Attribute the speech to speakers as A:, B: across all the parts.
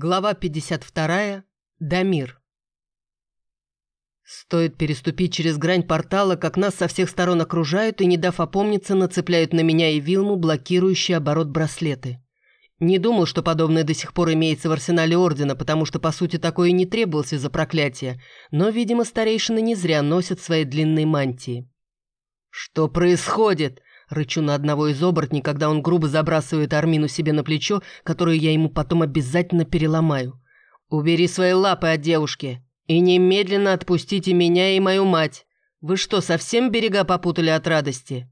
A: Глава 52. Дамир. Стоит переступить через грань портала, как нас со всех сторон окружают и, не дав опомниться, нацепляют на меня и Вилму блокирующие оборот браслеты. Не думал, что подобное до сих пор имеется в арсенале Ордена, потому что, по сути, такое не требовалось из-за проклятия, но, видимо, старейшины не зря носят свои длинные мантии. «Что происходит?» Рычу на одного из оборотней, когда он грубо забрасывает Армину себе на плечо, которое я ему потом обязательно переломаю. «Убери свои лапы от девушки и немедленно отпустите меня и мою мать. Вы что, совсем берега попутали от радости?»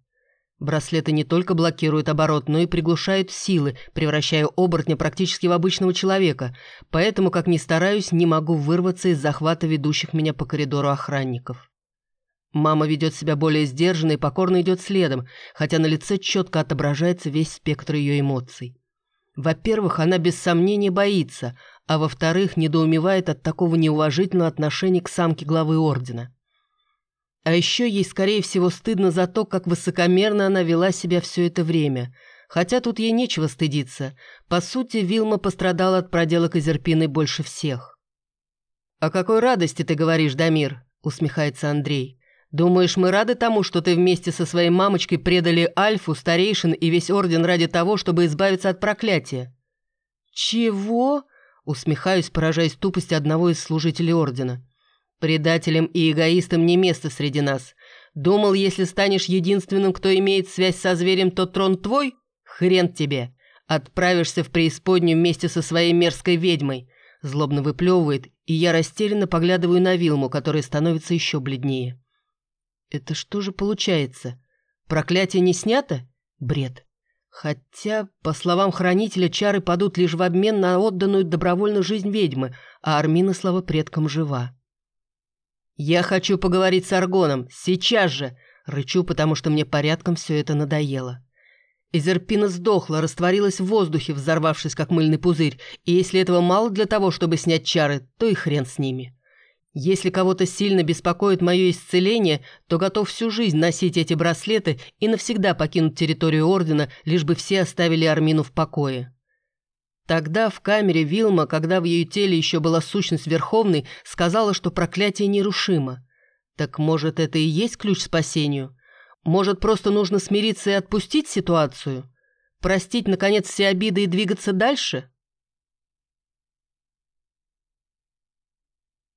A: Браслеты не только блокируют оборот, но и приглушают силы, превращая оборотня практически в обычного человека, поэтому, как ни стараюсь, не могу вырваться из захвата ведущих меня по коридору охранников. Мама ведет себя более сдержанно и покорно идет следом, хотя на лице четко отображается весь спектр ее эмоций. Во-первых, она без сомнения боится, а во-вторых, недоумевает от такого неуважительного отношения к самке главы ордена. А еще ей, скорее всего, стыдно за то, как высокомерно она вела себя все это время. Хотя тут ей нечего стыдиться. По сути, Вилма пострадала от проделок Изерпины больше всех. «О какой радости ты говоришь, Дамир?» – усмехается Андрей. Думаешь, мы рады тому, что ты вместе со своей мамочкой предали Альфу, старейшин и весь Орден ради того, чтобы избавиться от проклятия?» «Чего?» – усмехаюсь, поражаясь тупости одного из служителей Ордена. «Предателям и эгоистам не место среди нас. Думал, если станешь единственным, кто имеет связь со зверем, то трон твой? Хрен тебе! Отправишься в преисподнюю вместе со своей мерзкой ведьмой!» Злобно выплевывает, и я растерянно поглядываю на Вилму, которая становится еще бледнее. Это что же получается? Проклятие не снято? Бред. Хотя, по словам хранителя, чары падут лишь в обмен на отданную добровольно жизнь ведьмы, а Армина, слава предкам, жива. «Я хочу поговорить с Аргоном, сейчас же!» Рычу, потому что мне порядком все это надоело. Изерпина сдохла, растворилась в воздухе, взорвавшись как мыльный пузырь, и если этого мало для того, чтобы снять чары, то и хрен с ними. Если кого-то сильно беспокоит мое исцеление, то готов всю жизнь носить эти браслеты и навсегда покинуть территорию Ордена, лишь бы все оставили Армину в покое. Тогда в камере Вилма, когда в ее теле еще была сущность Верховной, сказала, что проклятие нерушимо. Так может, это и есть ключ к спасению? Может, просто нужно смириться и отпустить ситуацию? Простить, наконец, все обиды и двигаться дальше?»